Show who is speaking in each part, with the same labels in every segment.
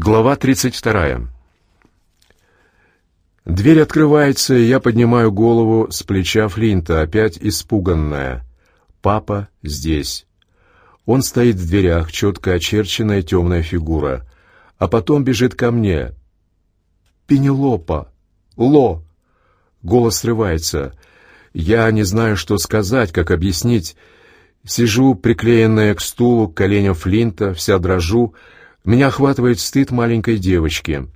Speaker 1: Глава 32. Дверь открывается, и я поднимаю голову с плеча Флинта, опять испуганная. Папа здесь. Он стоит в дверях, четко очерченная темная фигура. А потом бежит ко мне. «Пенелопа! Ло!» Голос срывается. Я не знаю, что сказать, как объяснить. Сижу, приклеенная к стулу, к коленям Флинта, вся дрожу, меня охватывает стыд маленькой девочки.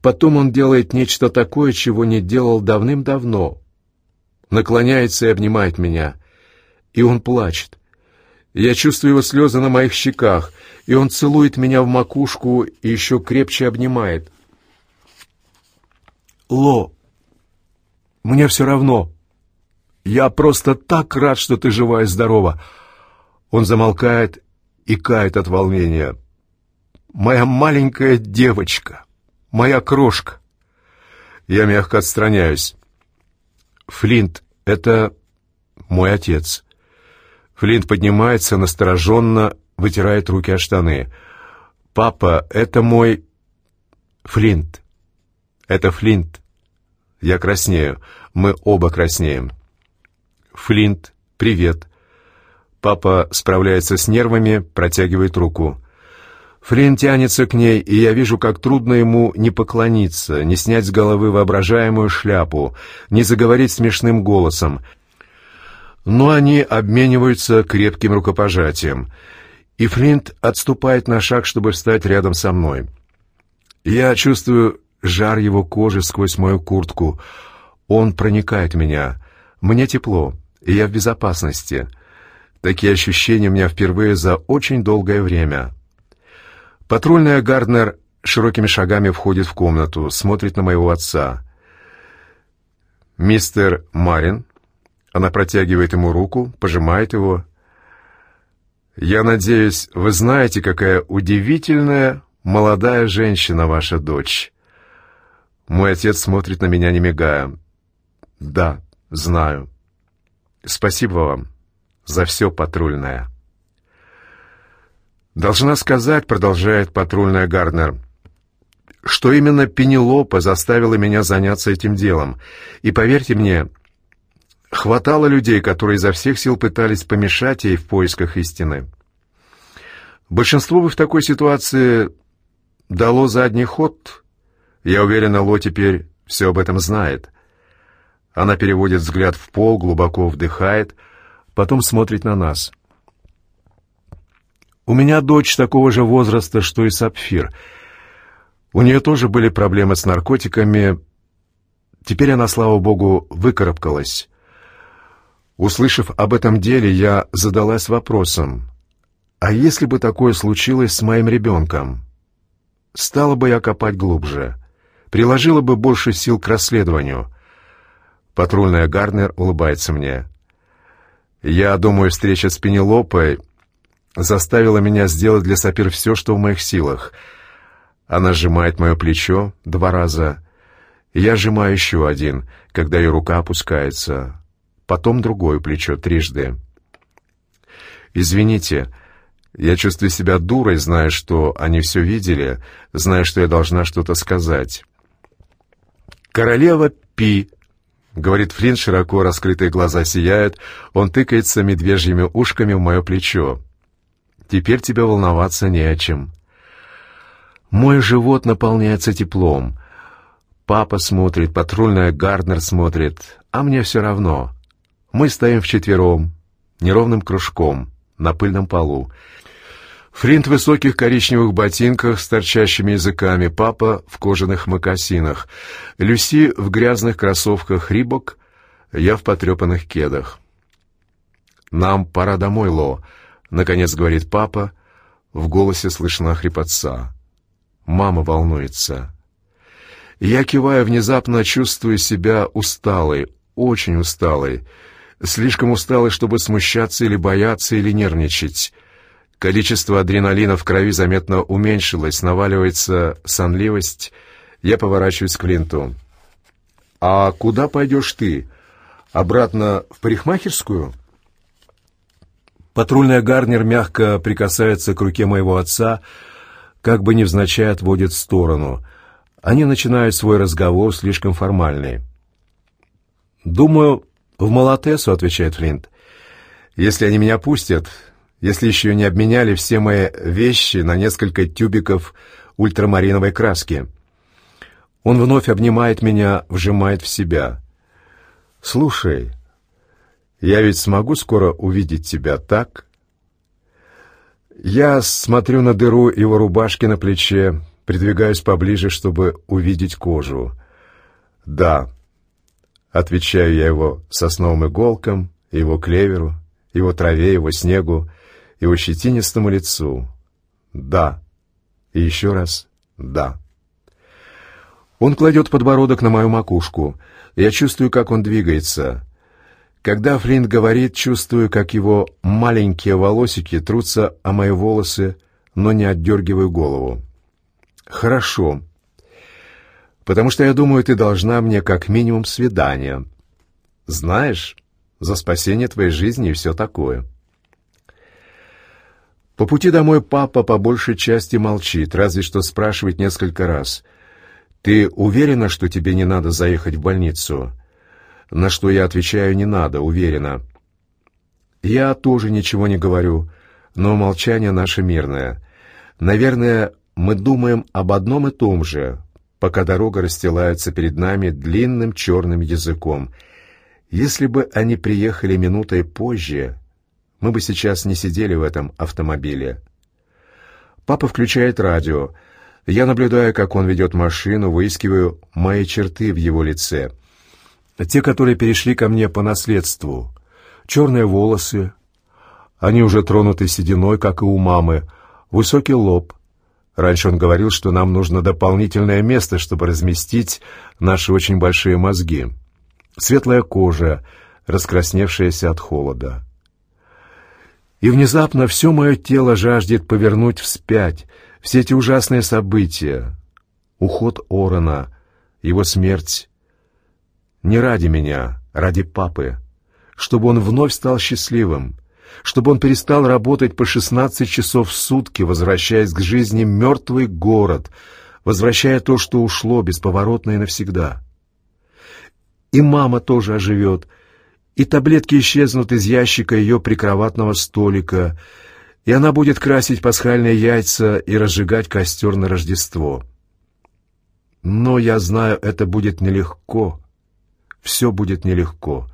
Speaker 1: Потом он делает нечто такое, чего не делал давным-давно. Наклоняется и обнимает меня. И он плачет. Я чувствую его слезы на моих щеках, и он целует меня в макушку и еще крепче обнимает. «Ло, мне все равно. Я просто так рад, что ты жива и здорова». Он замолкает и кает от волнения моя маленькая девочка, моя крошка. Я мягко отстраняюсь. Флинт — это мой отец. Флинт поднимается настороженно, вытирает руки о штаны. «Папа, это мой...» «Флинт. Это Флинт. Я краснею. Мы оба краснеем». «Флинт, привет». Папа справляется с нервами, протягивает руку. Флинн тянется к ней, и я вижу, как трудно ему не поклониться, не снять с головы воображаемую шляпу, не заговорить смешным голосом. Но они обмениваются крепким рукопожатием, и Флинт отступает на шаг, чтобы встать рядом со мной. Я чувствую жар его кожи сквозь мою куртку. Он проникает меня. Мне тепло, и я в безопасности. Такие ощущения у меня впервые за очень долгое время». Патрульная Гарднер широкими шагами входит в комнату, смотрит на моего отца. «Мистер Марин?» Она протягивает ему руку, пожимает его. «Я надеюсь, вы знаете, какая удивительная молодая женщина ваша дочь». Мой отец смотрит на меня, не мигая. «Да, знаю. Спасибо вам за все патрульное». «Должна сказать», — продолжает патрульная Гарднер, «что именно Пенелопа заставила меня заняться этим делом. И поверьте мне, хватало людей, которые изо всех сил пытались помешать ей в поисках истины. Большинство бы в такой ситуации дало задний ход. Я уверена, Ло теперь все об этом знает». Она переводит взгляд в пол, глубоко вдыхает, потом смотрит на нас — у меня дочь такого же возраста, что и Сапфир. У нее тоже были проблемы с наркотиками. Теперь она, слава богу, выкарабкалась. Услышав об этом деле, я задалась вопросом, а если бы такое случилось с моим ребенком? Стала бы я копать глубже, приложила бы больше сил к расследованию. Патрульная Гарнер улыбается мне. Я думаю, встреча с Пенелопой заставила меня сделать для Сапир все, что в моих силах. Она сжимает мое плечо два раза. Я сжимаю еще один, когда ее рука опускается. Потом другое плечо трижды. «Извините, я чувствую себя дурой, зная, что они все видели, зная, что я должна что-то сказать». «Королева Пи», — говорит Флинн, широко раскрытые глаза сияют, он тыкается медвежьими ушками в мое плечо. Теперь тебе волноваться не о чем. Мой живот наполняется теплом. Папа смотрит, патрульная Гарднер смотрит, а мне все равно. Мы стоим вчетвером, неровным кружком, на пыльном полу. Фринт в высоких коричневых ботинках с торчащими языками, папа в кожаных мокасинах, Люси в грязных кроссовках Рибок, я в потрепанных кедах. «Нам пора домой, Ло», Наконец говорит папа, в голосе слышна хрипотца. Мама волнуется. Я киваю, внезапно чувствую себя усталой, очень усталой. Слишком усталой, чтобы смущаться или бояться, или нервничать. Количество адреналина в крови заметно уменьшилось, наваливается сонливость. Я поворачиваюсь к Клинту. «А куда пойдешь ты? Обратно в парикмахерскую?» Патрульная Гарнер мягко прикасается к руке моего отца. как бы невзначай отводит в сторону. Они начинают свой разговор слишком формальный. «Думаю, в Малатесу», — отвечает Флинт. «Если они меня пустят, если еще не обменяли все мои вещи на несколько тюбиков ультрамариновой краски». Он вновь обнимает меня, вжимает в себя. «Слушай, я ведь смогу скоро увидеть тебя, так?» Я смотрю на дыру его рубашки на плече, придвигаюсь поближе, чтобы увидеть кожу. «Да», — отвечаю я его сосновым иголкам, его клеверу, его траве, его снегу, его щетинистому лицу. «Да». И еще раз «да». Он кладет подбородок на мою макушку. Я чувствую, как он двигается. Когда Флинт говорит, чувствую, как его маленькие волосики трутся о мои волосы, но не отдергиваю голову. «Хорошо. Потому что я думаю, ты должна мне как минимум свидание. Знаешь, за спасение твоей жизни и все такое». По пути домой папа по большей части молчит, разве что спрашивает несколько раз. «Ты уверена, что тебе не надо заехать в больницу?» На что я отвечаю «не надо», уверенно. Я тоже ничего не говорю, но молчание наше мирное. Наверное, мы думаем об одном и том же, пока дорога расстилается перед нами длинным черным языком. Если бы они приехали минутой позже, мы бы сейчас не сидели в этом автомобиле. Папа включает радио. Я наблюдаю, как он ведет машину, выискиваю мои черты в его лице — те, которые перешли ко мне по наследству. Черные волосы, они уже тронуты сединой, как и у мамы, высокий лоб. Раньше он говорил, что нам нужно дополнительное место, чтобы разместить наши очень большие мозги. Светлая кожа, раскрасневшаяся от холода. И внезапно все мое тело жаждет повернуть вспять все эти ужасные события. Уход Орона, его смерть, не ради меня, ради папы. Чтобы он вновь стал счастливым. Чтобы он перестал работать по 16 часов в сутки, возвращаясь к жизни мертвый город, возвращая то, что ушло бесповоротно и навсегда. И мама тоже оживет, и таблетки исчезнут из ящика ее прикроватного столика, и она будет красить пасхальные яйца и разжигать костер на Рождество. Но я знаю, это будет нелегко все будет нелегко.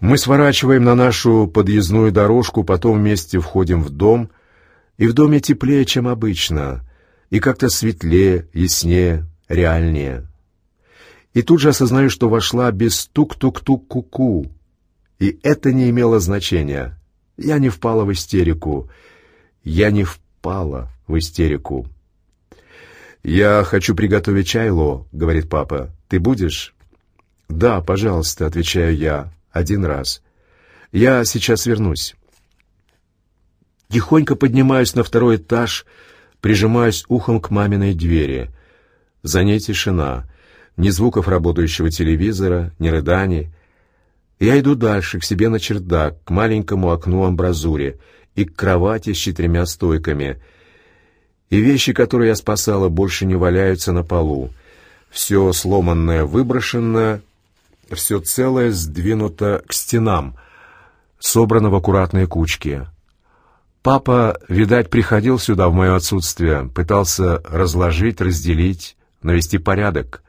Speaker 1: Мы сворачиваем на нашу подъездную дорожку, потом вместе входим в дом, и в доме теплее, чем обычно, и как-то светлее, яснее, реальнее. И тут же осознаю, что вошла без тук-тук-тук-ку-ку. И это не имело значения. Я не впала в истерику. Я не впала в истерику. «Я хочу приготовить чай, Ло», — говорит папа. «Ты будешь?» «Да, пожалуйста», — отвечаю я, один раз. «Я сейчас вернусь». Тихонько поднимаюсь на второй этаж, прижимаюсь ухом к маминой двери. За ней тишина, ни звуков работающего телевизора, ни рыданий. Я иду дальше, к себе на чердак, к маленькому окну-амбразуре и к кровати с четырьмя стойками. И вещи, которые я спасала, больше не валяются на полу. Все сломанное выброшено, все целое сдвинуто к стенам, собрано в аккуратные кучки. Папа, видать, приходил сюда в мое отсутствие, пытался разложить, разделить, навести порядок.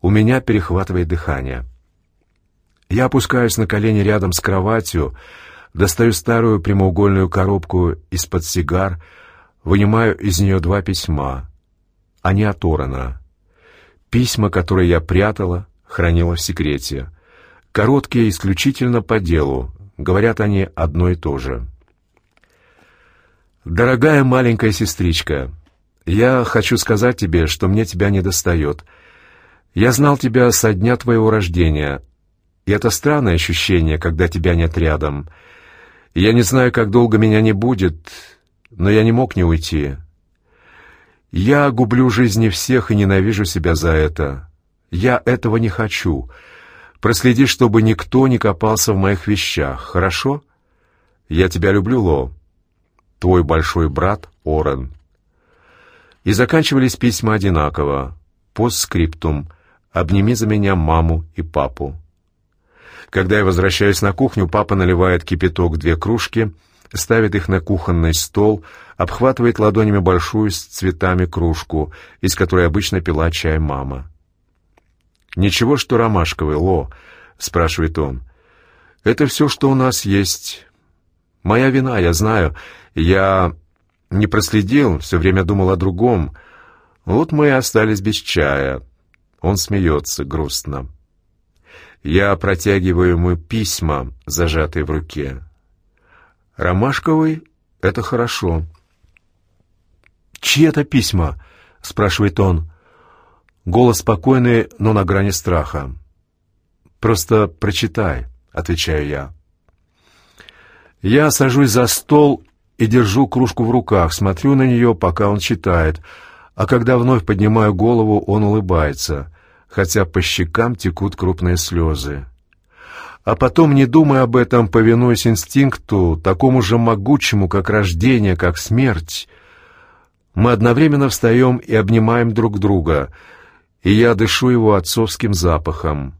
Speaker 1: У меня перехватывает дыхание. Я опускаюсь на колени рядом с кроватью, достаю старую прямоугольную коробку из-под сигар, вынимаю из нее два письма. Они от Орена. Письма, которые я прятала, хранила в секрете. Короткие исключительно по делу, говорят они одно и то же. «Дорогая маленькая сестричка, я хочу сказать тебе, что мне тебя не достает. Я знал тебя со дня твоего рождения, и это странное ощущение, когда тебя нет рядом. Я не знаю, как долго меня не будет, но я не мог не уйти. Я гублю жизни всех и ненавижу себя за это. Я этого не хочу. Проследи, чтобы никто не копался в моих вещах, хорошо? Я тебя люблю, Ло. Твой большой брат Орен. И заканчивались письма одинаково. Постскриптум. «Обними за меня маму и папу». Когда я возвращаюсь на кухню, папа наливает кипяток в две кружки, ставит их на кухонный стол, обхватывает ладонями большую с цветами кружку, из которой обычно пила чай мама. «Ничего, что ромашковый, Ло?» — спрашивает он. «Это все, что у нас есть. Моя вина, я знаю. Я не проследил, все время думал о другом. Вот мы и остались без чая». Он смеется грустно. Я протягиваю ему письма, зажатые в руке. «Ромашковый — это хорошо». «Чьи это письма?» — спрашивает он. Голос спокойный, но на грани страха. «Просто прочитай», — отвечаю я. Я сажусь за стол и держу кружку в руках, смотрю на нее, пока он читает, а когда вновь поднимаю голову, он улыбается, хотя по щекам текут крупные слезы. А потом, не думая об этом, повинуясь инстинкту, такому же могучему, как рождение, как смерть, мы одновременно встаем и обнимаем друг друга — и я дышу его отцовским запахом.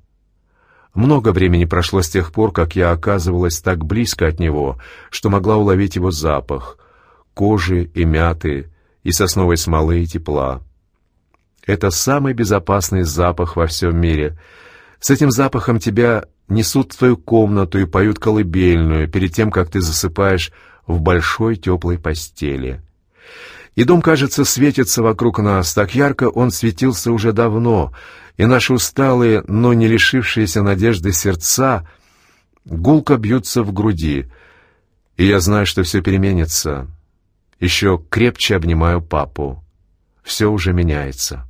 Speaker 1: Много времени прошло с тех пор, как я оказывалась так близко от него, что могла уловить его запах — кожи и мяты, и сосновой смолы и тепла. Это самый безопасный запах во всем мире. С этим запахом тебя несут в твою комнату и поют колыбельную перед тем, как ты засыпаешь в большой теплой постели. И дом, кажется, светится вокруг нас. Так ярко он светился уже давно, и наши усталые, но не лишившиеся надежды сердца гулко бьются в груди. И я знаю, что все переменится. Еще крепче обнимаю папу. Все уже меняется.